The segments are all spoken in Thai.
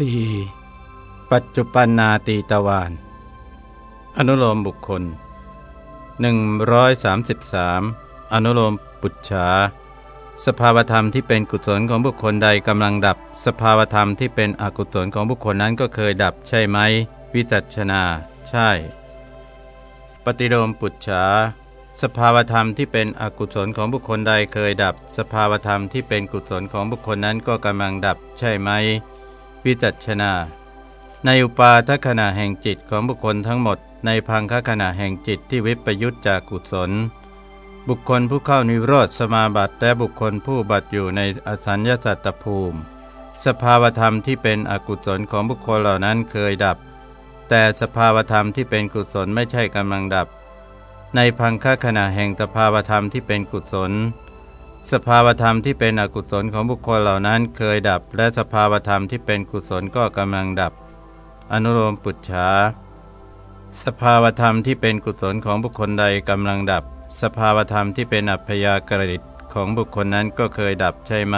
4. ปัจจุปันนาตีตวานอนุโลมบุคคล 133 อนุโลมปุจฉาสภาวธรรมที่เป็นกุศลของบุคคลใดกำลังดับ สภาวธรรมที่เป็นอกุศลของบุคคลนั้นก็เคยดับใช่ไหม วิจัชนา ใช่ ปฏิโลมปุจฉาสภาวธรรมที่เป็นอกุศลของบุคคลใดเคยดับ สภาวธรรมที่เป็นกุศลของบุคคลนั้นก็กำลังดับ ใช่ไหม วิจัชนา ในอุปาทขณะแห่งจิตของบุคคลทั้งหมด ในพังคขณะแห่งจิตที่วิปยุตจากกุศล บุคคลผู้เข้านิโรธสมาบัติและบุคคลผู้บัติอยู่ในอสัญญาสัตตภูมิ สภาวธรรมที่เป็นอกุศลของบุคคลเหล่านั้นเคยดับ แต่สภาวธรรมที่เป็นกุศลไม่ใช่กำลังดับ ในพังคขณะแห่งสภาวธรรมที่เป็นกุศล สภาวธรรมที่เป็นอกุศลของบุคคลเหล่านั้นเคยดับ และสภาวธรรมที่เป็นกุศลก็กำลังดับ อนุโลมปุจฉาสภาวธรรมที่เป็นกุศลของบุคคลใดกำลังดับ สภาวธรรมที่เป็นอัพยากฤิตของบุคคลนั้นก็เคยดับใช่ไหม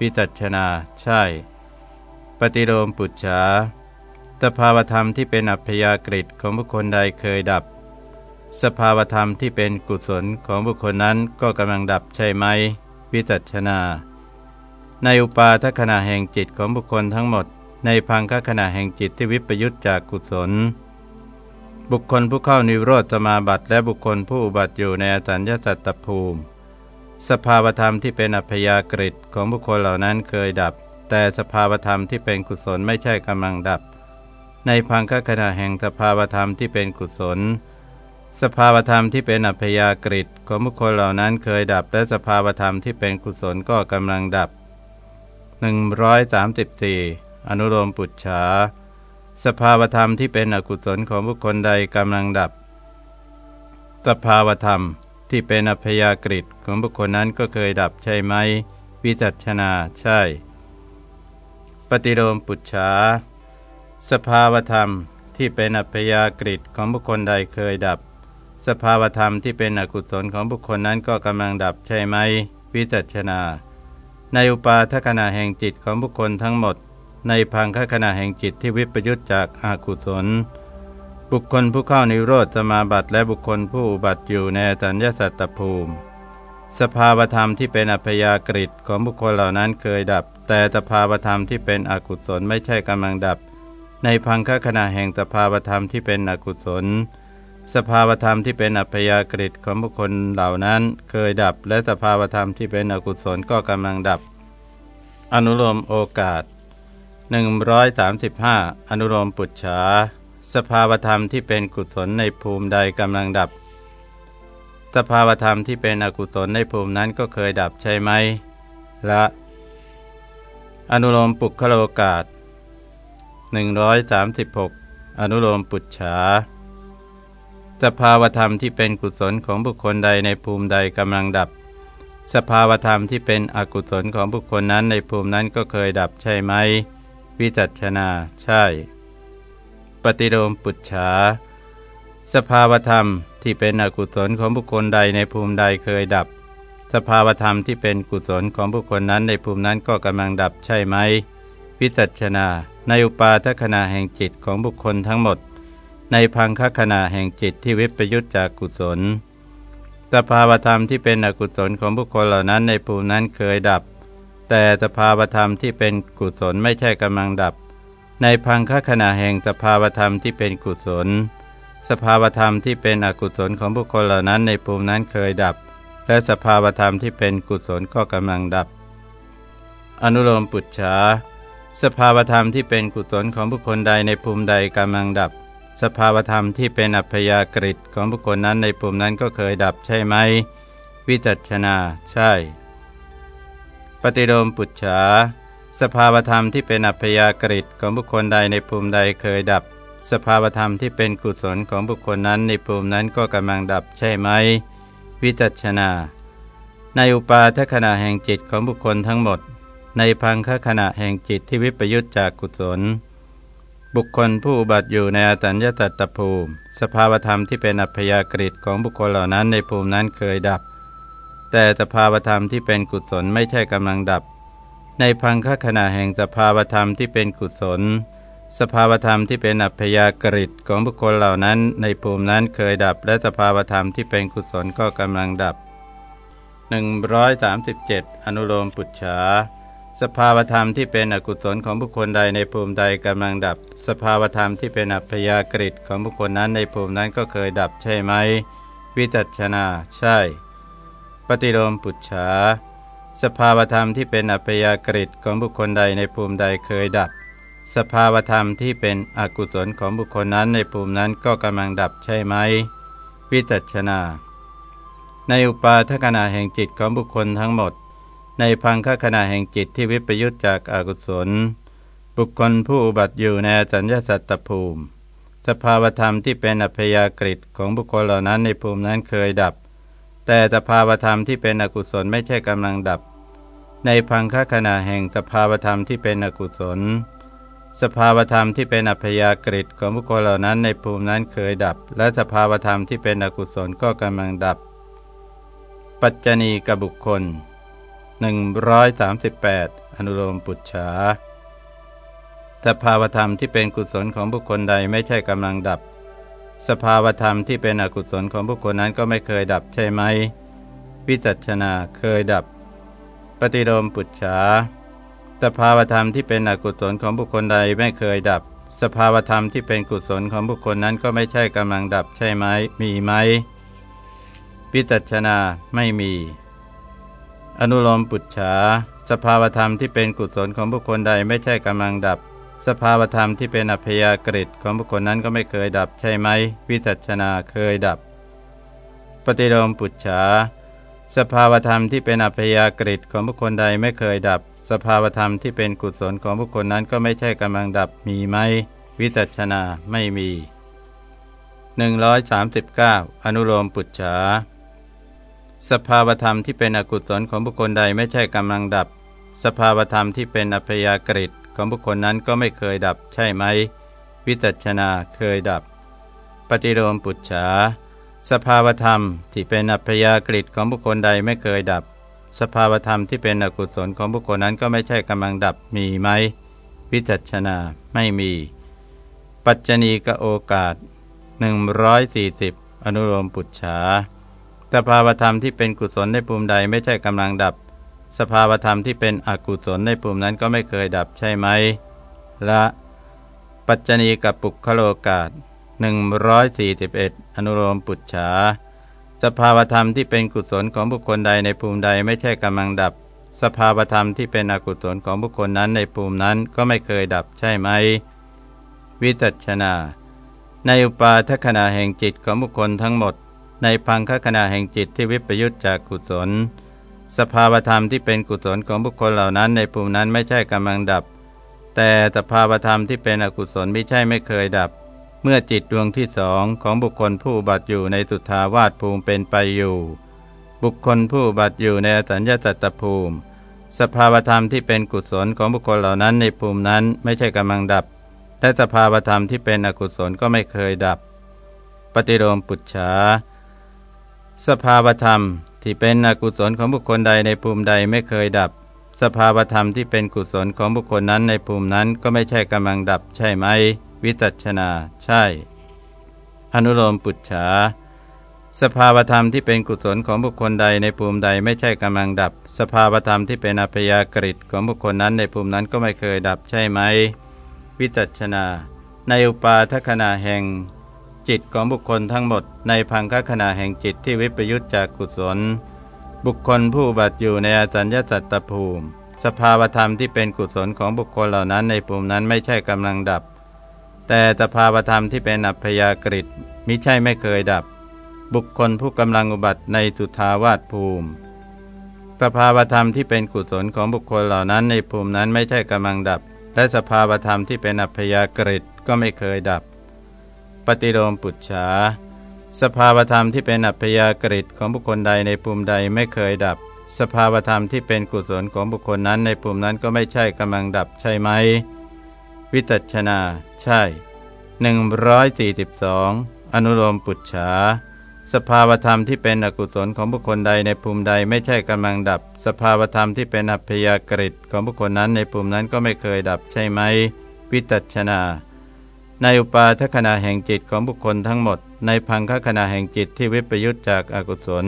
วิจัชนา ใช่ ปฏิโลมปุจฉาสภาวธรรมที่เป็นอัพยากฤิตของบุคคลใดเคยดับ สภาวธรรมที่เป็นกุศลของบุคคลนั้นก็กำลังดับใช่ไหม วิจัชนา ในอุปาทขณะแห่งจิตของบุคคลทั้งหมด ในพังคขณะแห่งจิตที่วิปยุตจากกุศล บุคคลผู้เข้านิโรธสมาบัติและบุคคลผู้อุบัติอยู่ในอสัญญาสัตตภูมิ สภาวธรรมที่เป็นอัพยากฤิของบุคคลเหล่านั้นเคยดับ แต่สภาวธรรมที่เป็นกุศลไม่ใช่กำลังดับ ในพังคขณะแห่งสภาวธรรมที่เป็นกุศล สภาวธรรมที่เป็นอัพยากฤิของบุคคลเหล่านั้นเคยดับ และสภาวธรรมที่เป็นกุศลก็กำลังดับ 134 อนุโลมปุจฉาสภาวธรรมที่เป็นอกุศลของบุคคลใดกำลังดับ สภาวธรรมที่เป็นอัพยากฤิของบุคคลนั้นก็เคยดับใช่ไหม วิจัชนาใช่ ปฏิโลมปุจฉาสภาวธรรมที่เป็นอัพยากฤิของบุคคลใดเคยดับ สภาวธรรมที่เป็นอกุศลของบุคคลนั้นก็กำลังดับใช่ไหม วิจัชนา ในอุปาทขณะแห่งจิตของบุคคลทั้งหมด ในพังคขณะแห่งจิตที่วิปยุตจากอากุศล บุคคลผู้เข้านิโรธสมาบัติและบุคคลผู้อุบัติอยู่ในสัญญาสัตตภูมิ สภาวธรรมที่เป็นอัพยากฤิของบุคคลเหล่านั้นเคยดับ แต่สภาวธรรมที่เป็นอกุศลไม่ใช่กำลังดับ ในพังคขณะแห่งสภาวธรรมที่เป็นอกุศล สภาวธรรมที่เป็นอัพยากฤิของบุคคลเหล่านั้น เคยดับ และสภาวธรรมที่เป็นอกุศลก็กำลังดับ อนุโลมโอกาส 135 อนุโลมปุจฉาสภาวธรรมที่เป็นกุศลในภูมิใดกำลังดับ สภาวธรรมที่เป็นอกุศลในภูมินั้นก็เคยดับใช่ไหมละอนุโลมปุคโลกาส136 อนุโลมปุจฉา สภาวธรรมที่เป็นกุศลของบุคคลใดในภูมิใดกำลังดับ สภาวธรรมที่เป็นอกุศลของบุคคลนั้นในภูมินั้นก็เคยดับใช่ไหม วิจัชนา ใช่ ปฏิโลมปุจฉา สภาวธรรมที่เป็นอกุศลของบุคคลใดในภูมิใดเคยดับ สภาวธรรมที่เป็นกุศลของบุคคลนั้นในภูมินั้นก็กำลังดับใช่ไหมวิจัชนา ในอุปาทขณะแห่งจิตของบุคคลทั้งหมด ในพังคขณะแห่งจิตที่วิปยุตจากกุศล สภาวธรรมที่เป็นอกุศลของบุคคลเหล่านั้นในภูมินั้นเคยดับ แต่สภาวธรรมที่เป็นกุศลไม่ใช่กำลังดับ ในพังคขณะแห่งสภาวธรรมที่เป็นกุศล สภาวธรรมที่เป็นอกุศลของบุคคลเหล่านั้นในภูมินั้นเคยดับ และสภาวธรรมที่เป็นกุศลก็กำลังดับ อนุโลมปุจฉาสภาวธรรมที่เป็นกุศลของบุคคลใดในภูมิใดกำลังดับ สภาวธรรมที่เป็นอัพยากฤิของบุคคลนั้นในปุ่มนั้นก็เคยดับใช่ไหม วิจัชนา ใช่ ปฏิโลมปุจฉา สภาวธรรมที่เป็นอัพยากฤิของบุคคลใดในภูมิใดเคยดับ สภาวธรรมที่เป็นกุศลของบุคคลนั้นในภูมินั้นก็กำลังดับใช่ไหม วิจัชนา ในอุปาทขณะแห่งจิตของบุคคลทั้งหมด ในพังคขณะแห่งจิตที่วิปยุตจากกุศล บุคคลผู้บัติอยู่ในอตัญญตัตตภูมิ สภาวธรรมที่เป็นอัพยากฤิของบุคคลเหล่านั้นในภูมินั้นเคยดับ แต่สภาวธรรมที่เป็นกุศลไม่ใช่กำลังดับ ในพังคขณะแห่งสภาวธรรมที่เป็นกุศล สภาวธรรมที่เป็นอัพยากฤิตของบุคคลเหล่านั้น ในภูมินั้นเคยดับ และสภาวธรรมที่เป็นกุศลก็กำลังดับ 137 อนุโลมปุจฉา สภาวธรรมที่เป็นอกุศลของบุคคลใดในภูมิใดกำลังดับ สภาวธรรมที่เป็นอัพยากฤิตของบุคคลนั้นในภูมินั้นก็เคยดับใช่ไหม วิจัชนา ใช่ ปฏิโลมปุจฉาสภาวธรรมที่เป็นอัพยากฤิตของบุคคลใดในภูมิใดเคยดับ สภาวธรรมที่เป็นอกุศลของบุคคลนั้นในภูมินั้นก็กำลังดับใช่ไหม วิจัชนา ในอุปาทขณะแห่งจิตของบุคคลทั้งหมด ในพังคขณะแห่งจิตที่วิปยุตจากอากุศล บุคคลผู้อุบัติอยู่ในสัญญาสัตตภูมิ สภาวธรรมที่เป็นอัพยากฤิของบุคคลเหล่านั้นในภูมินั้นเคยดับ แต่สภาวธรรมที่เป็นอกุศลไม่ใช่กำลังดับ ในพังคขณะแห่งสภาวธรรมที่เป็นอกุศล สภาวธรรมที่เป็นอัพยากฤิของบุคคลเหล่านั้นในภูมินั้นเคยดับ และสภาวธรรมที่เป็นอกุศลก็กำลังดับ ปัจจณีกับบุคคล 138 อนุโลมปุจฉาสภาวธรรมที่เป็นกุศลของบุคคลใดไม่ใช่กำลังดับ สภาวธรรมที่เป็นอกุศลของบุคคลนั้นก็ไม่เคยดับใช่ไหม วิจัชนาเคยดับ ปฏิโลมปุจฉาสภาวธรรมที่เป็นอกุศลของบุคคลใดไม่เคยดับ สภาวธรรมที่เป็นกุศลของบุคคลนั้นก็ไม่ใช่กำลังดับใช่ไหม มีไหม วิจัชนาไม่มี อนุโลมปุจฉาสภาวธรรมที่เป็นกุศลของบุคคลใดไม่ใช่กำลังดับ สภาวธรรมที่เป็นอัพยากฤิของบุคคลนั้นก็ไม่เคยดับใช่ไหม วิจัชนาเคยดับ ปฏิโลมปุจฉาสภาวธรรมที่เป็นอัพยากฤิของบุคคลใดไม่เคยดับ สภาวธรรมที่เป็นกุศลของบุคคลนั้นก็ไม่ใช่กำลังดับมีไหม วิจัชนาไม่มี 139 อนุโลมปุจฉา สภาวธรรมที่เป็นอกุศลของบุคคลใดไม่ใช่กำลังดับ สภาวธรรมที่เป็นอัพยากฤิของบุคคลนั้นก็ไม่เคยดับใช่ไหม วิจัชนาเคยดับ ปฏิโลมปุจฉา สภาวธรรมที่เป็นอัพยากฤิของบุคคลใดไม่เคยดับ สภาวธรรมที่เป็นอกุศลของบุคคลนั้นก็ไม่ใช่กำลังดับมีไหม วิจัชนาไม่มี ปัจจณีกโอกาส 140 อนุโลมปุจฉา สภาวธรรมที่เป็นกุศลในภูมิใดไม่ใช่กำลังดับ สภาวธรรมที่เป็นอกุศลในภูมินั้นก็ไม่เคยดับใช่ไหม ละ ปัจจณีกับปุคโลกาศ141 อนุโลมปุจฉา สภาวธรรมที่เป็นกุศลของบุคคลใดในภูมิใดไม่ใช่กำลังดับ สภาวธรรมที่เป็นอกุศลของบุคคลนั้นในภูมินั้นก็ไม่เคยดับใช่ไหม วิจัชนา ในอุปาทขณะแห่งจิตของบุคคลทั้งหมด ในพังคขณะแห่งจิตที่วิปยุตจากกุศล สภาวธรรมที่เป็นกุศลของบุคคลเหล่านั้นในภูมินั้นไม่ใช่กำลังดับ แต่สภาวธรรมที่เป็นอกุศลไม่ใช่ไม่เคยดับ เมื่อจิตดวงที่สองของบุคคลผู้บัตอยู่ในสุทาวาสภูมิเป็นไปอยู่ บุคคลผู้บัตอยู่ในอสัญญาตตภูมิ สภาวธรรมที่เป็นกุศลของบุคคลเหล่านั้นในภูมินั้นไม่ใช่กำลังดับ และสภาวธรรมที่เป็นอกุศลก็ไม่เคยดับ ปฏิโลมปุจฉา สภาวธรรมที่เป็นอกุศลของบุคคลใดในภูมิใดไม่เคยดับ สภาวธรรมที่เป็นกุศลของบุคคลนั้นในภูมินั้นก็ไม่ใช่กำลังดับใช่ไหม วิตัชนา ใช่ อนุโลมปุจฉาสภาวธรรมที่เป็นกุศลของบุคคลใดในภูมิใดไม่ใช่กำลังดับ สภาวธรรมที่เป็นอัพยากฤิของบุคคลนั้นในภูมินั้นก็ไม่เคยดับใช่ไหม วิตัชนา ในอุปาทขณะแห่ง จิตของบุคคลทั้งหมดในพังคขณะแห่งจิตที่วิปยุตจากกุศล บุคคลผู้บัติอยู่ในอาจารยสัตตภูมิ สภาวธรรมที่เป็นกุศลของบุคคลเหล่านั้นในภูมินั้นไม่ใช่กำลังดับ แต่สภาวธรรมที่เป็นอัพยากฤิตมิใช่ไม่เคยดับ บุคคลผู้กำลังอุบัติในสุทาวาสภูมิ สภาวธรรมที่เป็นกุศลของบุคคลเหล่านั้นในภูมินั้นไม่ใช่กำลังดับ และสภาวธรรมที่เป็นอัพยากฤิตก็ไม่เคยดับ ปฏิโลมปุจฉาสภาวธรรมที่เป็นอัพยากฤิของบุคคลใดในภูมิใดไม่เคยดับ สภาวธรรมที่เป็นกุศลของบุคคลนั้นในภูมินั้นก็ไม่ใช่กำลังดับใช่ไหม วิตัชนา ใช่ 142 อนุโลมปุจฉาสภาวธรรมที่เป็นอกุศลของบุคคลใดในภูมิใดไม่ใช่กำลังดับ สภาวธรรมที่เป็นอัพยากฤิของบุคคลนั้นในภูมินั้นก็ไม่เคยดับใช่ไหมวิตัชนา ในอุปาทขณะแห่งจิตของบุคคลทั้งหมด ในพังคขณะแห่งจิตที่วิปยุตจากอากุศล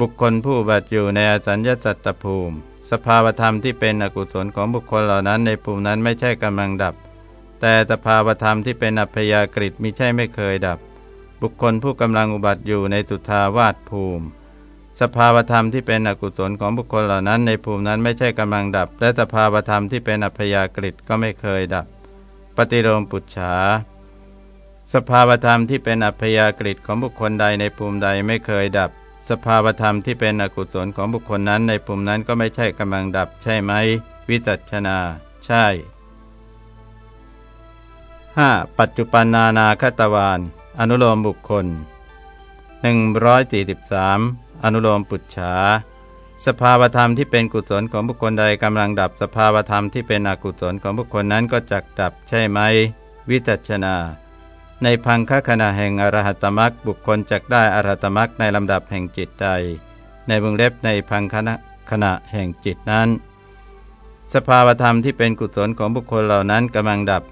บุคคลผู้บัติอยู่ในอสัญญาสัตตภูมิ สภาวธรรมที่เป็นอกุศลของบุคคลเหล่านั้นในภูมินั้นไม่ใช่กำลังดับ แต่สภาวธรรมที่เป็นอัพยากฤิมิใช่ไม่เคยดับ บุคคลผู้กำลังอุบัติอยู่ในสุทาวาสภูมิ สภาวธรรมที่เป็นอกุศลของบุคคลเหล่านั้นในภูมินั้นไม่ใช่กำลังดับ และสภาวธรรมที่เป็นอัพยากฤิก็ไม่เคยดับ ปฏิโลมปุจฉา สภาวธรรมที่เป็นอัพยากฤิของบุคคลใดในภูมิใดไม่เคยดับ สภาวธรรมที่เป็นอกุศลของบุคคลนั้นในภูมินั้นก็ไม่ใช่กำลังดับใช่ไหม วิจัชนา ใช่ 5. ปัจจุปันนานาคตวานอนุโลมบุคคล 143 อนุโลมปุจฉา สภาวธรรมที่เป็นกุศลของบุคคลใดกำลังดับสภาวธรรมที่เป็นอกุศลของบุคคลนั้นก็จักดับใช่ไหม วิจัชนา ในพังคขณะแห่งอรหัตมรักบุคคลจักได้อรหัตมรักในลำดับแห่งจิตใด ในวงเล็บในพังคขณะแห่งจิตนั้น สภาวธรรมที่เป็นกุศลของบุคคลเหล่านั้นกำลังดับ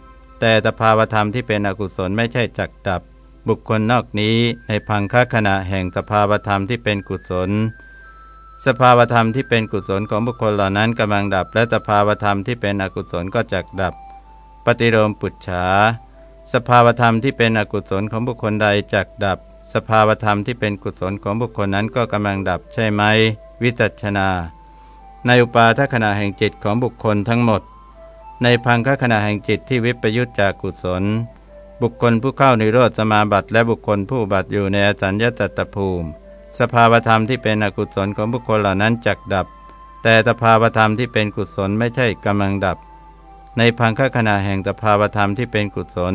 แต่สภาวธรรมที่เป็นอกุศลไม่ใช่จักดับ บุคคลนอกนี้ในพังคขณะแห่งสภาวธรรมที่เป็นกุศล สภาวธรรมที่เป็นกุศลของบุคคลเหล่านั้นกำลังดับ และสภาวธรรมที่เป็นอกุศลก็จักดับ ปฏิโลมปุจฉา สภาวธรรมที่เป็นอกุศลของบุคคลใดจักดับ สภาวธรรมที่เป็นกุศลของบุคคลนั้นก็กำลังดับใช่ไหม วิจัชนา ในอุปาทขณะแห่งจิตของบุคคลทั้งหมด ในพังคขณะแห่งจิตที่วิปยุตจากกุศล บุคคลผู้เข้าในโรธสมาบัติและบุคคลผู้บัติอยู่ในอสัญญาตตภูมิ สภาวธรรมที่เป็นอกุศลของบุคคลเหล่านั้นจักดับ แต่สภาวธรรมที่เป็นกุศลไม่ใช่กำลังดับ ในพังคขณะแห่งสภาวธรรมที่เป็นกุศล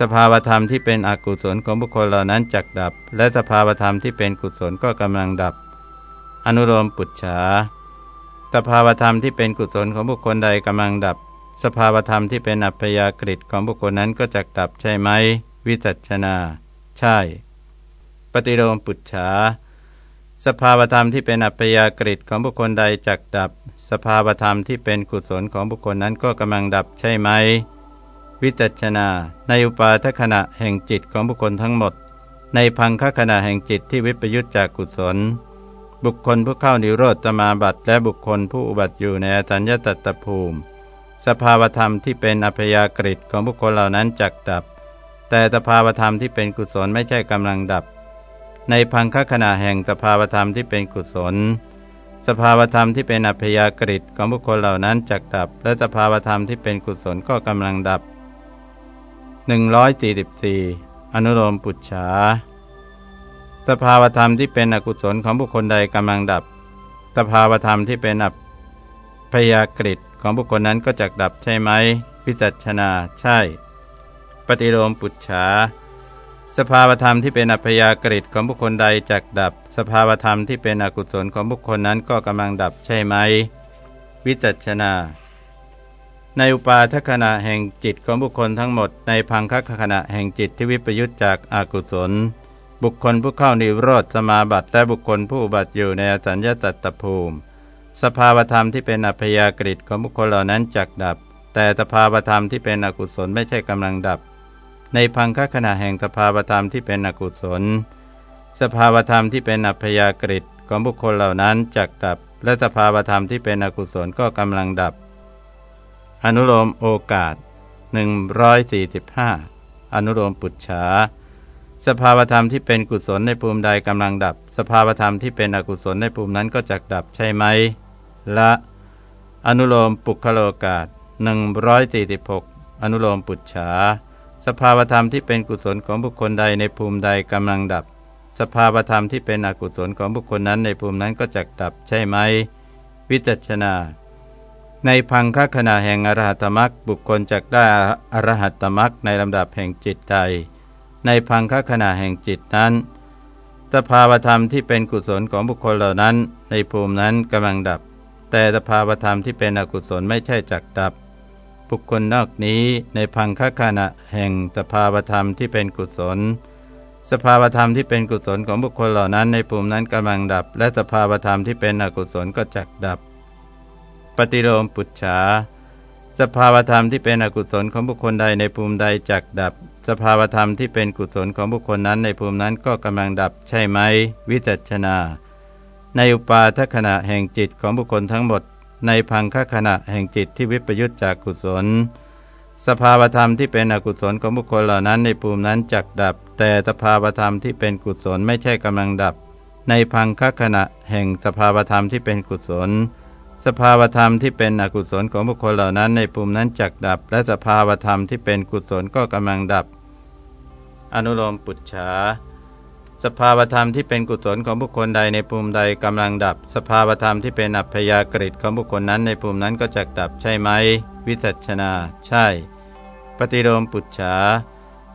สภาวธรรมที่เป็นอกุศลของบุคคลเหล่านั้นจักดับ และสภาวธรรมที่เป็นกุศลก็กำลังดับ อนุโลมปุจฉาสภาวธรรมที่เป็นกุศลของบุคคลใดกำลังดับ สภาวธรรมที่เป็นอัพยากฤิตของบุคคลนั้นก็จะดับใช่ไหม วิจัชนา ใช่ ปฏิโลมปุจฉา สภาวธรรมที่เป็นอัพยากฤิของบุคคลใดจักดับ สภาวธรรมที่เป็นกุศลของบุคคลนั้นก็กำลังดับใช่ไหม วิจัชนา ในอุปาทขณะแห่งจิตของบุคคลทั้งหมด ในพังคขณะแห่งจิตที่วิปยุตจากกุศล บุคคลผู้เข้านิโรธตมาบัตและบุคคลผู้อุบัติอยู่ในอสัญญตตภูมิ สภาวธรรมที่เป็นอัพยากฤิของบุคคลเหล่านั้นจักดับแต่สภาวธรรมที่เป็นกุศลไม่ใช่กำลังดับ ในพังคขณะแห่งสภาวธรรมที่เป็นกุศล สภาวธรรมที่เป็นอัพยากฤิของบุคคลเหล่านั้นจักดับ และสภาวธรรมที่เป็นกุศลก็กำลังดับ 144 อนุโลมปุจฉาสภาวธรรมที่เป็นอกุศลของบุคคลใดกำลังดับ สภาวธรรมที่เป็นอัพยากฤิของบุคคลนั้นก็จักดับใช่ไหมวิจัชนาใช่ ปฏิโลมปุจฉา สภาวธรรมที่เป็นอัพยากฤิของบุคคลใดจักดับ สภาวธรรมที่เป็นอกุศลของบุคคลนั้นก็กำลังดับใช่ไหม วิจัชนา ในอุปาทขณะแห่งจิตของบุคคลทั้งหมด ในพังคขณะแห่งจิตที่วิปยุตจากอากุศล บุคคลผู้เข้านิโรธสมาบัติและบุคคลผู้บัติอยู่ในอสัญญาตตภูมิ สภาวธรรมที่เป็นอัพยากฤิของบุคคลเหล่านั้นจักดับ แต่สภาวธรรมที่เป็นอกุศลไม่ใช่กำลังดับ ในพังคขณะแห่งสภาวธรรมที่เป็นอกุศล สภาวธรรมที่เป็นอัพยากฤิของบุคคลเหล่านั้นจักดับ และสภาวธรรมที่เป็นอกุศลก็กำลังดับ อนุโลมโอกาส 145 อนุโลมปุจฉาสภาวธรรมที่เป็นกุศลในภูมิใดกำลังดับ สภาวธรรมที่เป็นอกุศลในภูมินั้นก็จักดับใช่ไหมละอนุโลมปุคโลกาศ146 อนุโลมปุจฉา สภาวธรรมที่เป็นกุศลของบุคคลใดในภูมิใดกำลังดับ สภาวธรรมที่เป็นอกุศลของบุคคลนั้นในภูมินั้นก็จักดับใช่ไหมวิจัชนา ในพังคขณะแห่งอรหัตมรักบุคคลจักได้อรหัตมรักในลำดับแห่งจิตใด ในพังคขณะแห่งจิตนั้น สภาวธรรมที่เป็นกุศลของบุคคลเหล่านั้น ในภูมินั้นกำลังดับ แต่สภาวธรรมที่เป็นอกุศลไม่ใช่จักดับ บุคคลนอกนี้ในพังคขณะแห่งสภาวธรรมที่เป็นกุศล สภาวธรรมที่เป็นกุศลของบุคคลเหล่านั้น ในภูมินั้นกำลังดับ และสภาวธรรมที่เป็นอกุศลก็จักดับ ปฏิโลมปุจฉาสภาวธรรมที่เป็นอกุศลของบุคคลใดในภูมิใดจักดับ สภาวธรรมที่เป็นกุศลของบุคคลนั้นในภูมินั้นก็กำลังดับใช่ไหม วิจัชนา ในอุปาทขณะแห่งจิตของบุคคลทั้งหมด ในพังคขณะแห่งจิตที่วิปยุตจากกุศล สภาวธรรมที่เป็นอกุศลของบุคคลเหล่านั้นในภูมินั้นจักดับ แต่สภาวธรรมที่เป็นกุศลไม่ใช่กำลังดับ ในพังคขณะแห่งสภาวธรรมที่เป็นกุศล สภาวธรรมที่เป็นอกุศลของบุคคลเหล่านั้น ในภูมินั้นจักดับ และสภาวธรรมที่เป็นกุศลก็กำลังดับ อนุโลมปุจฉา สภาวธรรมที่เป็นกุศลของบุคคลใดในภูมิใดกำลังดับ สภาวธรรมที่เป็นอัพยากฤิของบุคคลนั้นในภูมินั้นก็จักดับใช่ไหม วิจัชนา ใช่ ปฏิโลมปุจฉา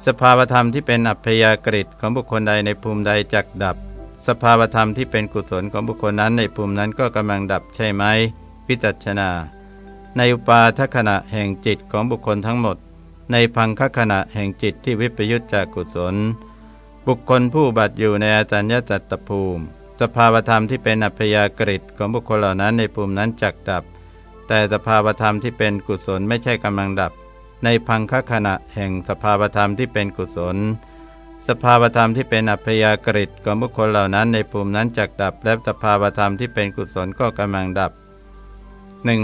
สภาวธรรมที่เป็นอัพยากฤิของบุคคลใดในภูมิใดจักดับ สภาวธรรมที่เป็นกุศลของบุคคลนั้นในภูมินั้นก็กำลังดับใช่ไหมพิจัชนา ในอุปาทขณะแห่งจิตของบุคคลทั้งหมด ในพังคขณะแห่งจิตที่วิปยุตจากกุศล บุคคลผู้บัตอยู่ในอาจารยจัตตภูมิ สภาวธรรมที่เป็นอัพยากฤิของบุคคลเหล่านั้นในภูมินั้นจักดับ แต่สภาวธรรมที่เป็นกุศลไม่ใช่กำลังดับ ในพังคขณะแห่งสภาวธรรมที่เป็นกุศล สภาวธรรมที่เป็นอัพยากฤิของบุคคลเหล่านั้นในภูมินั้นจักดับ และสภาวธรรมที่เป็นกุศลก็กำลังดับ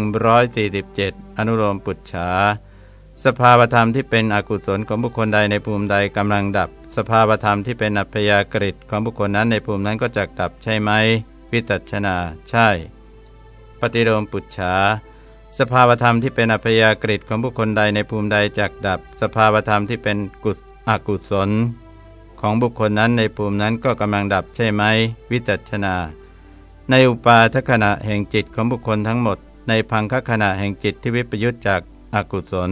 147 อนุโลมปุจฉาสภาวธรรมที่เป็นอกุศลของบุคคลใดในภูมิใดกำลังดับ สภาวธรรมที่เป็นอัพยากฤิของบุคคลนั้นในภูมินั้นก็จักดับใช่ไหมวิจัชนา ใช่ ปฏิโลมปุจฉาสภาวธรรมที่เป็นอัพยากฤิของบุคคลใดในภูมิใดจักดับ สภาวธรรมที่เป็นกุศอกุศล ของบุคคลนั้นในภูมินั้นก็กำลังดับใช่ไหมวิจัชนา ในอุปาทขณะแห่งจิตของบุคคลทั้งหมด ในพังคขณะแห่งจิตที่วิปยุตจากอากุศล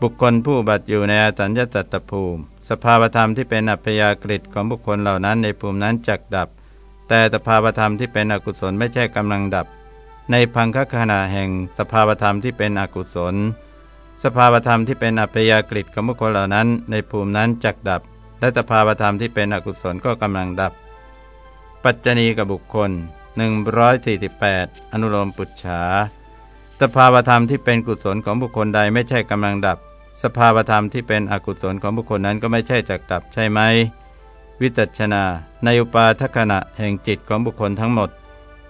บุคคลผู้บัตอยู่ในอาตัญญตตภูมิ สภาวธรรมที่เป็นอัพยากฤิของบุคคลเหล่านั้นในภูมินั้นจักดับ แต่สภาวธรรมที่เป็นอกุศลไม่ใช่กำลังดับ ในพังคขณะแห่งสภาวธรรมที่เป็นอกุศล สภาวธรรมที่เป็นอัพยากฤิของบุคคลเหล่านั้น ในภูมินั้นจักดับ และสภาวธรรมที่เป็นอกุศลก็กำลังดับ ปัจจณีกับบุคคล 148 อนุโลมปุจฉาสภาวธรรมที่เป็นกุศลของบุคคลใดไม่ใช่กำลังดับ สภาวธรรมที่เป็นอกุศลของบุคคลนั้นก็ไม่ใช่จักดับใช่ไหม วิจัชนา ในอุปาทขณะแห่งจิตของบุคคลทั้งหมด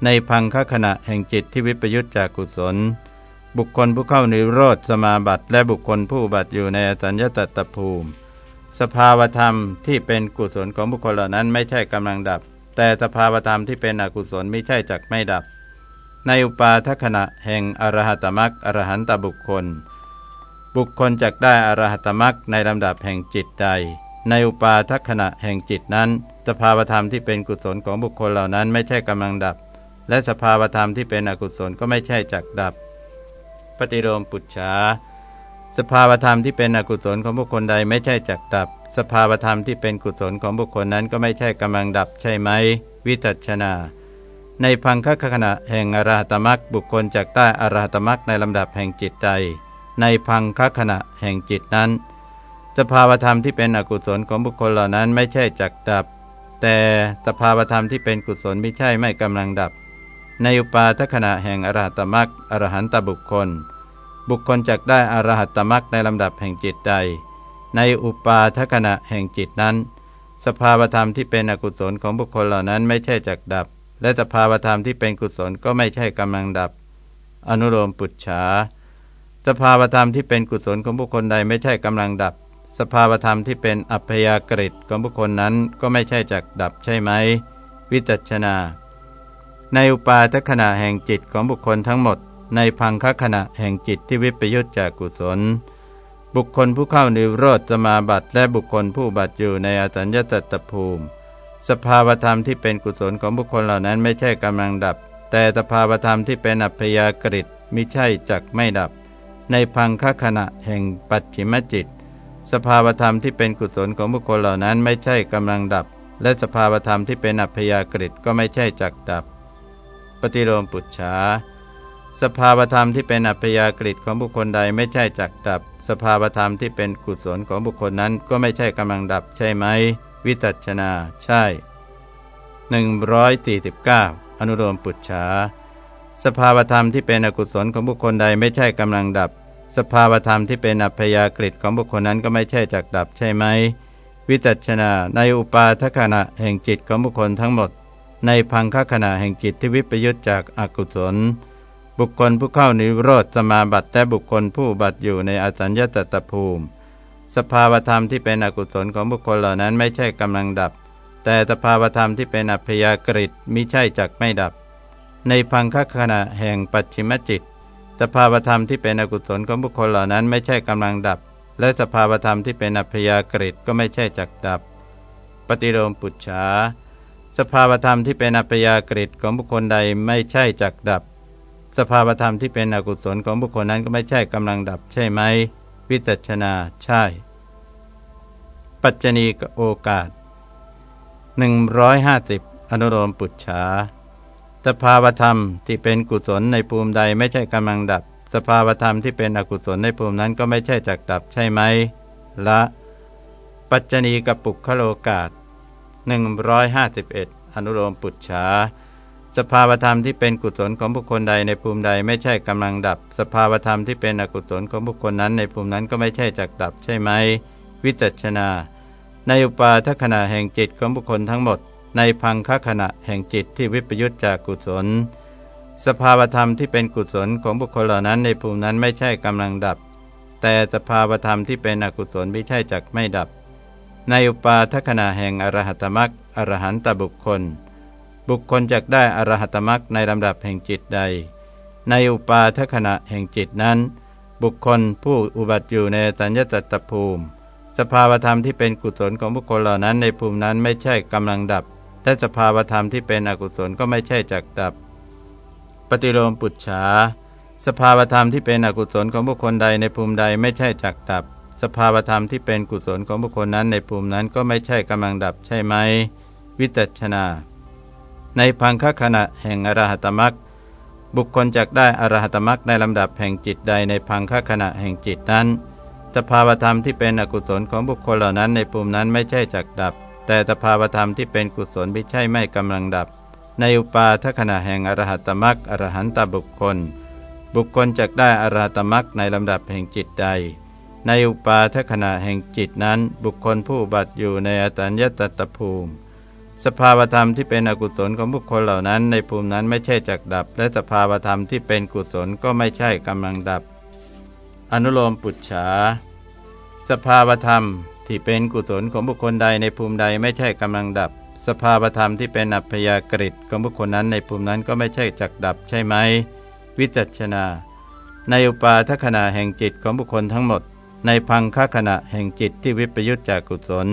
ในพังคขณะแห่งจิตที่วิปยุตจากกุศล บุคคลผู้เข้านิโรธสมาบัติ และบุคคลผู้บัติอยู่ในอสัญญาตตภูมิ สภาวธรรมที่เป็นกุศลของบุคคลเหล่านั้นไม่ใช่กำลังดับ แต่สภาวธรรมที่เป็นอกุศลไม่ใช่จักไม่ดับ ในอุปาทขณะแห่งอรหัตมรักอรหันตบุคคล บุคคลจักได้อรหัตมรักในลำดับแห่งจิตใด ในอุปาทขณะแห่งจิตนั้น สภาวธรรมที่เป็นกุศลของบุคคลเหล่านั้นไม่ใช่กำลังดับ และสภาวธรรมที่เป็นอกุศลก็ไม่ใช่จักดับ ปฏิโลมปุจฉาสภาวธรรมที่เป็นอกุศลของบุคคลใดไม่ใช่จักดับ สภาวธรรมที่เป็นกุศลของบุคคลนั้นก็ไม่ใช่กำลังดับใช่ไหม วิจัชนา ในพังคขณะแห่งอรหัตมรักบุคคลจักได้อรหัตมรักในลำดับแห่งจิตใด ในพังคขณะแห่งจิตนั้น สภาวธรรมที่เป็นอกุศลของบุคคลเหล่านั้นไม่ใช่จักดับ แต่สภาวธรรมที่เป็นกุศลไม่ใช่ไม่กำลังดับ ในอุปาทขณะแห่งอรหัตมรักอรหันตบุคคล บุคคลจักได้อรหัตมรักในลำดับแห่งจิตใด ในอุปาทขณะแห่งจิตนั้น สภาวธรรมที่เป็นอกุศลของบุคคลเหล่านั้นไม่ใช่จักดับ และสภาวธรรมที่เป็นกุศลก็ไม่ใช่กำลังดับ อนุโลมปุจฉา สภาวธรรมที่เป็นกุศลของบุคคลใดไม่ใช่กำลังดับ สภาวธรรมที่เป็นอัพยากฤิของบุคคลนั้นก็ไม่ใช่จักดับใช่ไหม วิจัชนา ในอุปาทขณะแห่งจิตของบุคคลทั้งหมด ในพังคขณะแห่งจิตที่วิปยุตจากกุศล บุคคลผู้เข้านิโรธสมาบัติและบุคคลผู้บัติอยู่ในอสัญญตตภูมิ สภาวธรรมที่เป็นกุศลของบุคคลเหล่านั้นไม่ใช่กำลังดับ แต่สภาวธรรมที่เป็นอัพยากฤิมิใช่จักไม่ดับ ในพังคขณะแห่งปัจฉิมจิต สภาวธรรมที่เป็นกุศลของบุคคลเหล่านั้นไม่ใช่กำลังดับ และสภาวธรรมที่เป็นอัพยากฤิก็ไม่ใช่จักดับ ปฏิโลมปุจฉาสภาวธรรมที่เป็นอัพยากฤิของบุคคลใดไม่ใช่จักดับ สภาวธรรมที่เป็นกุศลของบุคคลนั้นก็ไม่ใช่กำลังดับใช่ไหม วิจัชนา ใช่ 149 อนุโลมปุจฉาสภาวธรรมที่เป็นอกุศลของบุคคลใดไม่ใช่กำลังดับ สภาวธรรมที่เป็นอัพยากฤิของบุคคลนั้นก็ไม่ใช่จักดับใช่ไหม วิจัชนาในอุปาทขณะแห่งจิตของบุคคลทั้งหมด ในพังคขณะแห่งจิตที่วิปยุตจากอากุศล บุคคลผู้เข้านิโรธสมาบัติแต่บุคคลผู้บัติอยู่ในอสัญญาตตภูมิ สภาวธรรมที่เป็นอกุศลของบุคคลเหล่านั้นไม่ใช่กำลังดับ แต่สภาวธรรมที่เป็นอัพยากฤิมิใช่จักไม่ดับ ในพังคขณะแห่งปัจฉิมจิต สภาวธรรมที่เป็นอกุศลของบุคคลเหล่านั้นไม่ใช่กำลังดับ และสภาวธรรมที่เป็นอัพยากฤิก็ไม่ใช่จักดับ ปฏิโลมปุจฉาสภาวธรรมที่เป็นอัพยากฤิของบุคคลใดไม่ใช่จักดับ สภาวธรรมที่เป็นอกุศลของบุคคลนั้นก็ไม่ใช่กำลังดับ ใช่ไหมวิจัชนาใช่ ปัจจณีกโอกาส 150 อนุโลมปุจฉา สภาวธรรมที่เป็นกุศลในภูมิใดไม่ใช่กำลังดับ สภาวธรรมที่เป็นอกุศลในภูมินั้นก็ไม่ใช่จักดับใช่ไหมละ ปัจจณีกับปุคโลกาศ151 อนุโลมปุจฉาสภาวธรรมที่เป็นกุศลของบุคคลใดในภูมิใดไม่ใช่กำลังดับ สภาวธรรมที่เป็นอกุศลของบุคคลนั้นในภูมินั้นก็ไม่ใช่จักดับใช่ไหม วิจัชนา ในอุปาทขณะแห่งจิตของบุคคลทั้งหมด ในพังคขณะแห่งจิตที่วิปยุตจากกุศล สภาวธรรมที่เป็นกุศลของบุคคลเหล่านั้นในภูมินั้นไม่ใช่กำลังดับ แต่สภาวธรรมที่เป็นอกุศลไม่ใช่จักไม่ดับ ในอุปาทขณะแห่งอรหัตมรักอรหันตบุคคล บุคคลจักได้อรหัตมรักในลำดับแห่งจิตใด ในอุปาทขณะแห่งจิตนั้น บุคคลผู้อุบัติอยู่ในสัญญตตภูมิ สภาวธรรมที่เป็นกุศลของบุคคลเหล่านั้นในภูมินั้นไม่ใช่กำลังดับ และสภาวธรรมที่เป็นอกุศลก็ไม่ใช่จักดับ ปฏิโลมปุจฉา สภาวธรรมที่เป็นอกุศลของบุคคลใดในภูมิใดไม่ใช่จักดับ สภาวธรรมที่เป็นกุศลของบุคคลนั้นในภูมินั้นก็ไม่ใช่กำลังดับใช่ไหม วิจัชนา ในพังคขณะแห่งอรหัตมรักบุคคลจักได้อรหัตมรักในลำดับแห่งจิตใดในพังคขณะแห่งจิตนั้น สภาวธรรมที่เป็นอกุศลของบุคคลเหล่านั้นในภูมินั้นไม่ใช่จักดับ แต่สภาวธรรมที่เป็นกุศลไม่ใช่ไม่กำลังดับ ในอุปาทขณะแห่งอรหัตมรักอรหันตบุคคล บุคคลจักได้อรหัตมรักในลำดับแห่งจิตใด ในอุปาทขณะแห่งจิตนั้น บุคคลผู้บัติอยู่ในอตัญญตตภูมิ สภาวธรรมที่เป็นอกุศลของบุคคลเหล่านั้น ในภูมินั้นไม่ใช่จักดับ และสภาวธรรมที่เป็นกุศลก็ไม่ใช่กำลังดับ อนุโลมปุจฉาสภาวธรรม ที่เป็นกุศลของบุคคลใดในภูมิใดไม่ใช่กำลังดับ สภาวธรรมที่เป็นอัพยากฤิของบุคคลนั้นในภูมินั้นก็ไม่ใช่จักดับใช่ไหม วิจัชนา ในอุปาทขณะแห่งจิตของบุคคลทั้งหมด ในพังคขณะแห่งจิตที่วิปยุตจากกุศล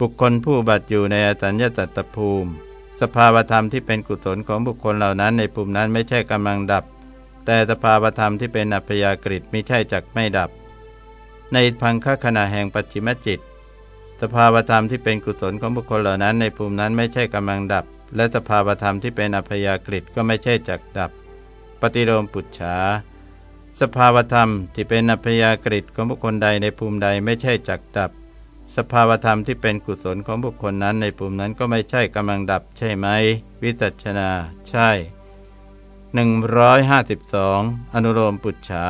บุคคลผู้บัตอยู่ในอสัญญาจัตตภูมิ สภาวธรรมที่เป็นกุศลของบุคคลเหล่านั้นในภูมินั้นไม่ใช่กำลังดับ แต่สภาวธรรมที่เป็นอัพยากฤิไม่ใช่จักไม่ดับ ในพังคขณะแห่งปัจฉิมจิต สภาวธรรมที่เป็นกุศลของบุคคลเหล่านั้น ในภูมินั้นไม่ใช่กำลังดับ และสภาวธรรมที่เป็นอัพยากฤิก็ไม่ใช่จักดับ ปฏิโลมปุจฉาสภาวธรรมที่เป็นอัพยากฤิของบุคคลใดในภูมิใดไม่ใช่จักดับ สภาวธรรมที่เป็นกุศลของบุคคลนั้น ในภูมินั้นก็ไม่ใช่กำลังดับ ใช่ไหม วิจัชนา ใช่ 152 อนุโลมปุจฉา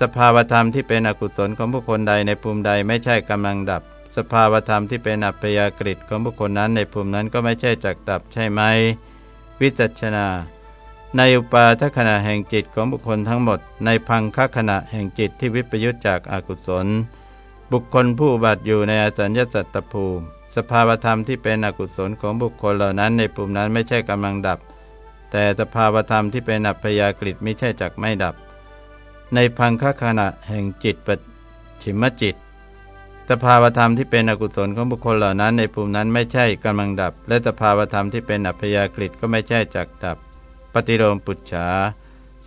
สภาวธรรมที่เป็นอกุศลของบุคคลใดในภูมิใดไม่ใช่กำลังดับ สภาวธรรมที่เป็นอัพยากฤิของบุคคลนั้นในภูมินั้นก็ไม่ใช่จักดับใช่ไหม วิจัชนา ในอุปาทขณะแห่งจิตของบุคคลทั้งหมด ในพังคขณะแห่งจิตที่วิปยุตจากอากุศล บุคคลผู้บัติอยู่ในอสัญญาสัตตภูมิ สภาวธรรมที่เป็นอกุศลของบุคคลเหล่านั้นในภูมินั้นไม่ใช่กำลังดับ แต่สภาวธรรมที่เป็นอัพยากฤิไม่ใช่จักไม่ดับ ในพังคขณะแห่งจิตปัจฉิมจิต สภาวธรรมที่เป็นอกุศลของบุคคลเหล่านั้นในภูมินั้นไม่ใช่กำลังดับ และสภาวธรรมที่เป็นอัพยากฤิก็ไม่ใช่จักดับ ปฏิโลมปุจฉา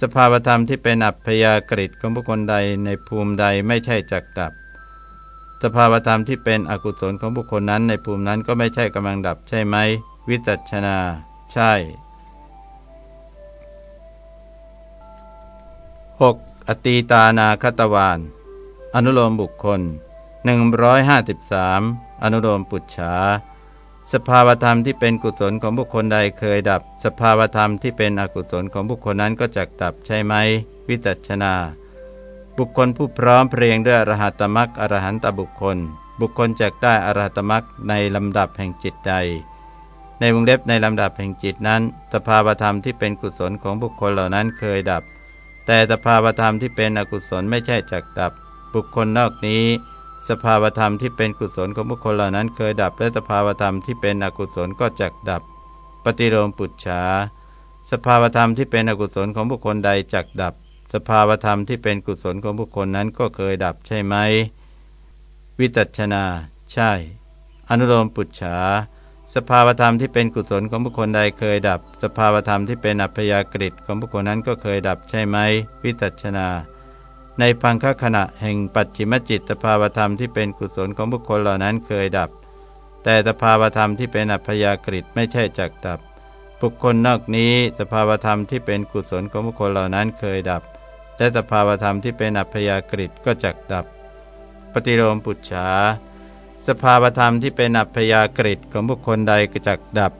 สภาวธรรมที่เป็นอัพยากฤิของบุคคลใดในภูมิใดไม่ใช่จักดับ สภาวธรรมที่เป็นอกุศลของบุคคลนั้นในภูมินั้นก็ไม่ใช่กำลังดับใช่ไหม วิจัชนา ใช่ 6. อตีตานาคตวานอนุโลมบุคคล 153 อนุโลมปุจฉาสภาวธรรมที่เป็นกุศลของบุคคลใดเคยดับ สภาวธรรมที่เป็นอกุศลของบุคคลนั้นก็จะดับใช่ไหม วิจัชนา บุคคลผู้พร้อมเพรียงด้วยอรหัตมักอรหันตบุคคล บุคคลจะได้อรหัตมักในลำดับแห่งจิตใด ในวงเล็บในลำดับแห่งจิตนั้น สภาวธรรมที่เป็นกุศลของบุคคลเหล่านั้นเคยดับ แต่สภาวธรรมที่เป็นอกุศลไม่ใช่จักดับ บุคคลนอกนี้ สภาวธรรมที่เป็นกุศลของบุคคลเหล่านั้นเคยดับ และสภาวธรรมที่เป็นอกุศลก็จักดับ ปฏิโลมปุจฉาสภาวธรรมที่เป็นอกุศลของบุคคลใดจักดับ สภาวธรรมที่เป็นกุศลของบุคคลนั้นก็เคยดับใช่ไหม วิตัชนา ใช่ อนุโลมปุจฉา สภาวธรรมที่เป็นกุศลของบุคคลใดเคยดับ สภาวธรรมที่เป็นอัพยากฤิของบุคคลนั้นก็เคยดับใช่ไหมวิตัชนา ในพังคขณะแห่งปัจฉิมจิต สภาวธรรมที่เป็นกุศลของบุคคลเหล่านั้นเคยดับ แต่สภาวธรรมที่เป็นอัพยากฤิไม่ใช่จักดับ บุคคลนอกนี้ สภาวธรรมที่เป็นกุศลของบุคคลเหล่านั้นเคยดับ และสภาวธรรมที่เป็นอัพยากฤิก็จักดับ ปฏิโลมปุจฉา สภาวธรรมที่เป็นอัพยากฤิของบุคคลใดก็จักดับ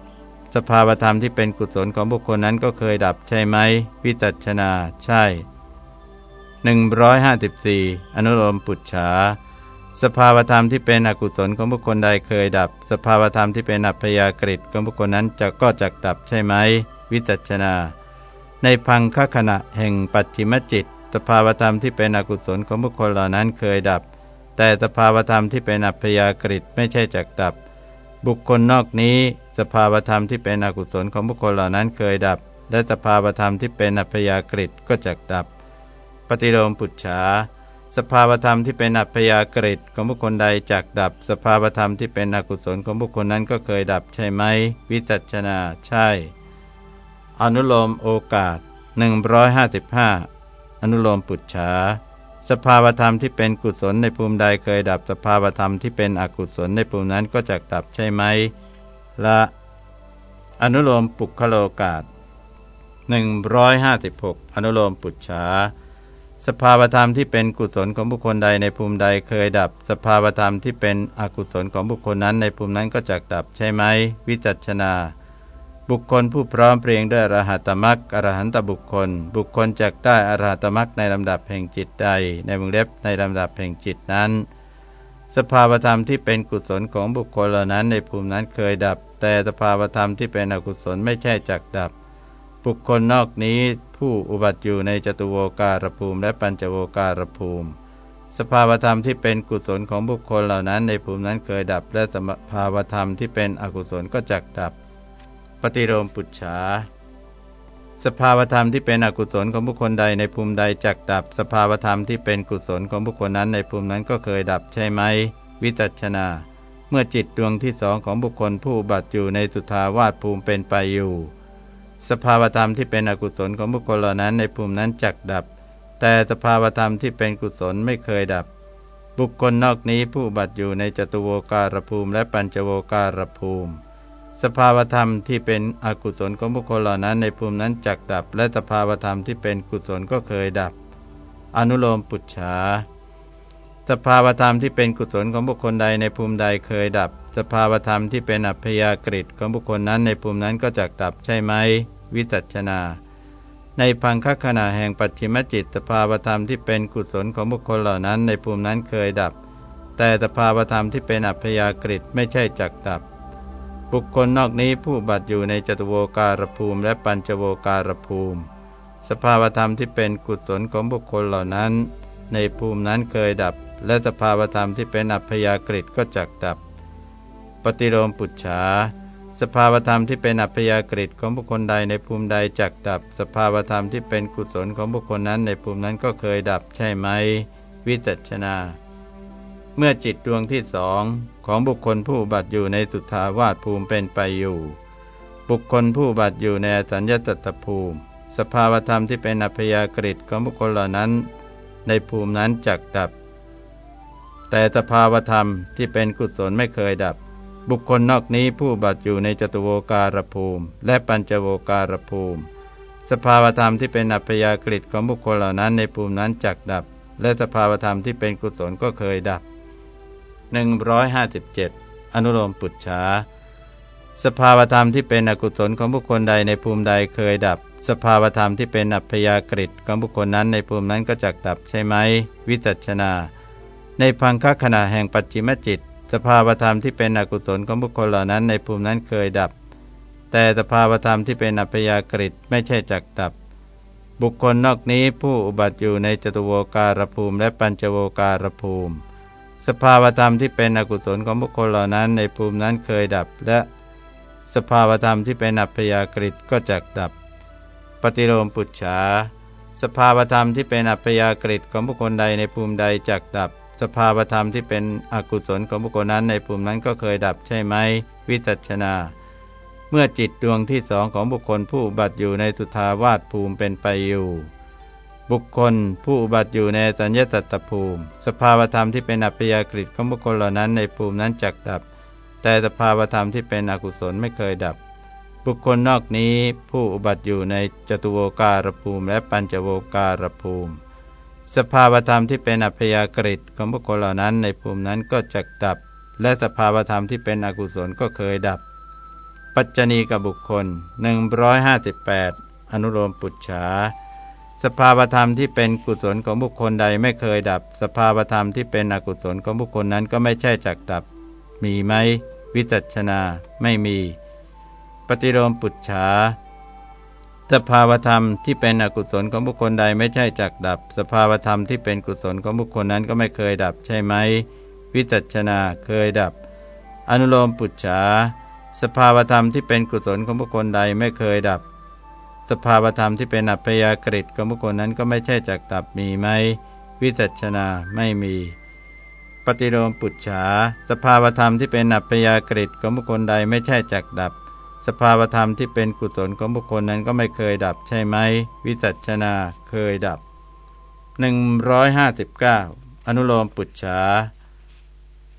สภาวธรรมที่เป็นกุศลของบุคคลนั้นก็เคยดับใช่ไหม วิตัชนา ใช่ 154 อนุโลมปุจฉาสภาวธรรมที่เป็นอกุศลของบุคคลใดเคยดับ สภาวธรรมที่เป็นอัพยากฤิของบุคคลนั้นจะก็จักดับใช่ไหม วิจัชนา ในพังคขณะแห่งปัจฉิมจิต สภาวธรรมที่เป็นอกุศลของบุคคลเหล่านั้นเคยดับ แต่สภาวธรรมที่เป็นอัพยากฤิตไม่ใช่จักดับ บุคคลนอกนี้ สภาวธรรมที่เป็นอกุศลของบุคคลเหล่านั้นเคยดับ และสภาวธรรมที่เป็นอัพยากฤิตก็จักดับ ปฏิโลมปุจฉาสภาวธรรมที่เป็นอัพยากฤิตของบุคคลใดจักดับ สภาวธรรมที่เป็นอกุศลของบุคคลนั้นก็เคยดับใช่ไหม วิจัชนาใช่ อนุโลมโอกาส 155 อนุโลมปุจฉา สภาวธรรมที่เป็นกุศลในภูมิใดเคยดับสภาวธรรมที่เป็นอกุศลในภูมินั้นก็จักดับใช่ไหมละอนุโลมปุคโลกาส156 อนุโลมปุจฉาสภาวธรรมที่เป็นกุศลของบุคคลใดในภูมิใดเคยดับ สภาวธรรมที่เป็นอกุศลของบุคคลนั้นในภูมินั้นก็จักดับใช่ไหม วิจัชนา บุคคลผู้พร้อมเพรียงด้วยอรหัตมรักอรหันตบุคคล บุคคลจักได้อรหัตมรักในลำดับแห่งจิตใด ในวงเล็บในลำดับแห่งจิตนั้น สภาวธรรมที่เป็นกุศลของบุคคลเหล่านั้นในภูมินั้นเคยดับ แต่สภาวธรรมที่เป็นอกุศลไม่ใช่จักดับ บุคคลนอกนี้ผู้อุบัติอยู่ในจตุโวการภูมิและปัญจโวการภูมิ สภาวธรรมที่เป็นกุศลของบุคคลเหล่านั้นในภูมินั้นเคยดับ และสภาวธรรมที่เป็นอกุศลก็จักดับ ฏิโลมปุจฉาสภาวธรรมที่เป็นอกุศลของบุคคลใดในภูมิใดจักดับ สภาวธรรมที่เป็นกุศลของบุคคลนั้นในภูมินั้นก็เคยดับใช่ไหม วิจัชนา เมื่อจิตดวงที่สองของบุคคลผู้บัติอยู่ในสุทาวาสภูมิเป็นไปอยู่ สภาวธรรมที่เป็นอกุศลของบุคคลเหล่านั้นในภูมินั้นจักดับ แต่สภาวธรรมที่เป็นกุศลไม่เคยดับ บุคคลนอกนี้ผู้บัติอยู่ในจตุโวการภูมิและปัญจโวการภูมิ สภาวธรรมที่เป็นอกุศลของบุคคลเหล่านั้นในภูมินั้นจักดับ และสภาวธรรมที่เป็นกุศลก็เคยดับ อนุโลมปุจฉาสภาวธรรมที่เป็นกุศลของบุคคลใดในภูมิใดเคยดับ สภาวธรรมที่เป็นอัพยากฤิของบุคคลนั้นในภูมินั้นก็จักดับใช่ไหม วิจัชนา ในพังคขณะแห่งปัจฉิมจิต สภาวธรรมที่เป็นกุศลของบุคคลเหล่านั้นในภูมินั้นเคยดับ แต่สภาวธรรมที่เป็นอัพยากฤิไม่ใช่จักดับ บุคคลนอกนี้ผู้บัตอยู่ในจตุโวการภูมิและปัญจโวการภูมิ สภาวธรรมที่เป็นกุศลของบุคคลเหล่านั้น ในภูมินั้นเคยดับ และสภาวธรรมที่เป็นอัพยากฤิก็จักดับ ปฏิโลมปุจฉาสภาวธรรมที่เป็นอัพยากฤิของบุคคลใดในภูมิใดจักดับ สภาวธรรมที่เป็นกุศลของบุคคลนั้นในภูมินั้นก็เคยดับใช่ไหม วิจัชนา เมื่อจิตดวงที่สองของบุคคลผู้บัตอยู่ในสุทาวาสภูมิเป็นไปอยู่ บุคคลผู้บัตอยู่ในสัญญาตตภูมิ สภาวธรรมที่เป็นอัพยากฤิของบุคคลเหล่านั้น ในภูมินั้นจักดับ แต่สภาวธรรมที่เป็นกุศลไม่เคยดับ บุคคลนอกนี้ผู้บัตอยู่ในจตุโวการภูมิ และปัญจโวการภูมิ สภาวธรรมที่เป็นอัพยากฤิของบุคคลเหล่านั้นในภูมินั้นจักดับ และสภาวธรรมที่เป็นกุศลก็เคยดับ 157 อนุโลมปุจฉาสภาวธรรมที่เป็นอกุศลของบุคคลใดในภูมิใดเคยดับ สภาวธรรมที่เป็นอัพยากฤิของบุคคลนั้นในภูมินั้นก็จักดับใช่ไหม วิจัชนา ในพังคขณะแห่งปัจจิมจิต สภาวธรรมที่เป็นอกุศลของบุคคลเหล่านั้นในภูมินั้นเคยดับ แต่สภาวธรรมที่เป็นอัพยากฤิไม่ใช่จักดับ บุคคลนอกนี้ผู้อุบัติอยู่ในจตุโวการภูมิและปัญจโวการภูมิ สภาวธรรมที่เป็นอกุศลของบุคคลเหล่านั้น ในภูมินั้นเคยดับ และสภาวธรรมที่เป็นอัพยากฤิก็จักดับ ปฏิโลมปุจฉา สภาวธรรมที่เป็นอัพยากฤิของบุคคลใดในภูมิใดจักดับ สภาวธรรมที่เป็นอกุศลของบุคคลนั้นในภูมินั้นก็เคยดับใช่ไหม วิจัชนา เมื่อจิตดวงที่สองของบุคคลผู้บัติอยู่ในสุทาวาสภูมิเป็นไปอยู่ บุคคล ผู้อุบัติอยู่ในสัญญาตตภูมิ สภาวธรรมที่เป็นอัพยากฤิของบุคคลเหล่านั้นในภูมินั้นจักดับ แต่สภาวธรรมที่เป็นอกุศลไม่เคยดับ บุคคลนอกนี้ ผู้อุบัติอยู่ในจตุโวการภูมิ และปัญจโวการภูมิ สภาวธรรมที่เป็นอัพยากฤิของบุคคลเหล่านั้นในภูมินั้นก็จะดับ และสภาวธรรมที่เป็นอกุศลก็เคยดับ ปัจจณีกับบุคคล 158 อนุโลมปุจฉา สภาวธรรมที่เป็นกุศลของบุคคลใดไม่เคยดับ สภาวธรรมที่เป็นอกุศลของบุคคลนั้นก็ไม่ใช่จักดับ มีไหม วิจัชนา ไม่มี ปฏิโลมปุจฉาสภาวธรรมที่เป็นอกุศลของบุคคลใดไม่ใช่จักดับ สภาวธรรมที่เป็นกุศลของบุคคลนั้นก็ไม่เคยดับใช่ไหม วิจัชนาเคยดับ อนุโลมปุจฉาสภาวธรรมที่เป็นกุศลของบุคคลใดไม่เคยดับ สภาวธรรมที่เป็นอัพยากฤิของบุคคลนั้นก็ไม่ใช่จักดับมีไหมวิจัชนาไม่มี ปฏิโลมปุจฉาสภาวธรรมที่เป็นอัพยากฤิของบุคคลใดไม่ใช่จักดับ สภาวธรรมที่เป็นกุศลของบุคคลนั้นก็ไม่เคยดับใช่ไหมวิจัชนาเคยดับ 159 อนุโลมปุจฉา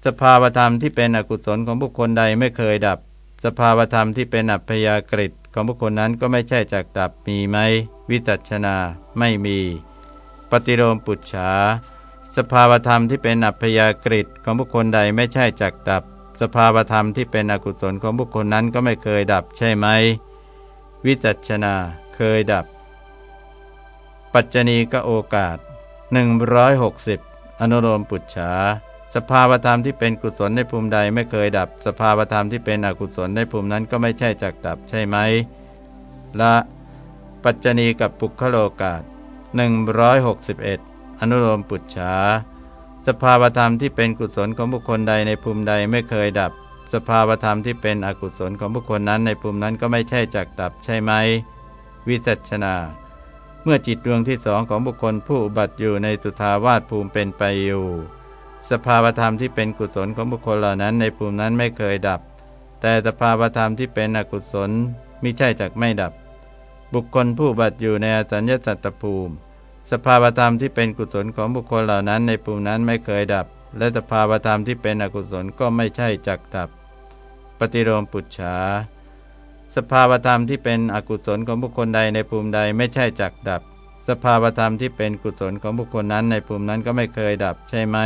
สภาวธรรมที่เป็นอกุศลของบุคคลใดไม่เคยดับ สภาวธรรมที่เป็นอัพยากฤิ ของบุคคลนั้นก็ไม่ใช่จักดับมีไหม วิจัชนาไม่มี ปฏิโลมปุจฉา สภาวธรรมที่เป็นอัพยากฤิของบุคคลใดไม่ใช่จักดับ สภาวธรรมที่เป็นอกุศลของบุคคลนั้นก็ไม่เคยดับใช่ไหม วิจัชนาเคยดับ ปัจจณีก็โอกาส 160 อนุโลมปุจฉา สภาวธรรมที่เป็นกุศลในภูมิใดไม่เคยดับ สภาวธรรมที่เป็นอกุศลในภูมินั้นก็ไม่ใช่จักดับใช่ไหมละปัจจณีกับปุคโลกาส161 อนุโลมปุจฉาสภาวธรรมที่เป็นกุศลของบุคคลใดในภูมิใดไม่เคยดับ สภาวธรรมที่เป็นอกุศลของบุคคลนั้นในภูมินั้นก็ไม่ใช่จักดับใช่ไหม วิจัชนา เมื่อจิตดวงที่สองของบุคคลผู้อุบัติอยู่ในสุทาวาสภูมิเป็นไปอยู่ สภาวธรรมที่เป็นกุศลของบุคคลเหล่านั้นในภูมินั้นไม่เคยดับ แต่สภาวธรรมที่เป็นอกุศลมิใช่จักไม่ดับ บุคคลผู้บัติอยู่ในอสัญญสัตตภูมิ สภาวธรรมที่เป็นกุศลของบุคคลเหล่านั้นในภูมินั้นไม่เคยดับ และสภาวธรรมที่เป็นอกุศลก็ไม่ใช่จักดับ ปฏิโลมปุจฉาสภาวธรรมที่เป็นอกุศลของบุคคลใดในภูมิใดไม่ใช่จักดับ สภาวธรรมที่เป็นกุศลของบุคคลนั้นในภูมินั้นก็ไม่เคยดับใช่ไหม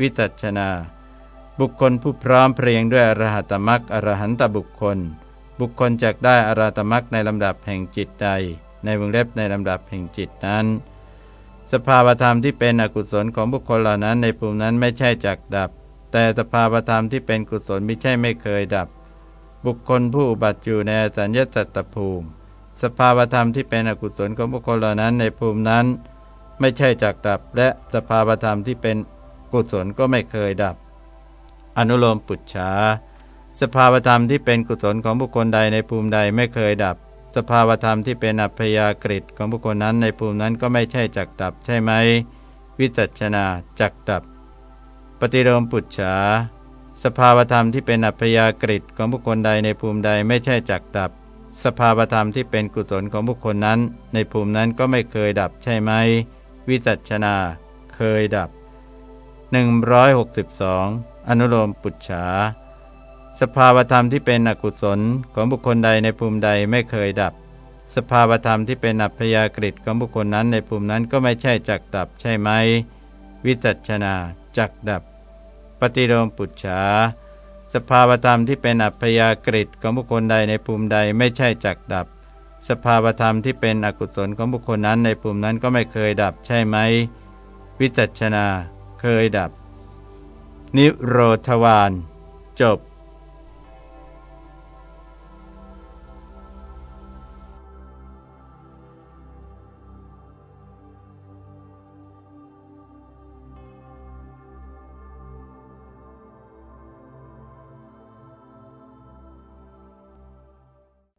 วิจัชนา บุคคลผู้พร้อมเพรียงด้วยอรหัตมักอรหันตบุคคล บุคคลจักได้อรหัตมักในลำดับแห่งจิตใด ในวงเล็บในลำดับแห่งจิตนั้น สภาวธรรมที่เป็นอกุศลของบุคคลเหล่านั้นในภูมินั้นไม่ใช่จักดับ แต่สภาวธรรมที่เป็นกุศลไม่ใช่ไม่เคยดับ บุคคลผู้บัติอยู่ในสัญญาตตภูมิ สภาวธรรมที่เป็นอกุศลของบุคคลเหล่านั้นในภูมินั้นไม่ใช่จักดับและสภาวธรรมที่เป็น กุศลก็ไม่เคยดับ อนุโลมปุจฉาสภาวธรรมที่เป็นกุศลของบุคคลใดในภูมิใดไม่เคยดับ สภาวธรรมที่เป็นอัพยากฤิของบุคคลนั้นในภูมินั้นก็ไม่ใช่จักดับ ใช่ไหม วิจัชนาจักดับ ปฏิโลมปุจฉาสภาวธรรมที่เป็นอัพยากฤิของบุคคลใดในภูมิใดไม่ใช่จักดับ สภาวธรรมที่เป็นกุศลของบุคคลนั้น ในภูมินั้นก็ไม่เคยดับ ใช่ไหม วิจัชนา เคยดับ 162 อนุโลมปุจฉา สภาวธรรมที่เป็นอกุศลของบุคคลใดในภูมิใดไม่เคยดับ สภาวธรรมที่เป็นอัพยากฤิของบุคคลนั้นในภูมินั้นก็ไม่ใช่จักดับใช่ไหม วิจัชนาจักดับ ปฏิโลมปุจฉา สภาวธรรมที่เป็นอัพยากฤิของบุคคลใดในภูมิใดไม่ใช่จักดับ สภาวธรรมที่เป็นอกุศลของบุคคลนั้นในภูมินั้นก็ไม่เคยดับใช่ไหม วิจัชนา เคยดับ นิโรธวาน จบ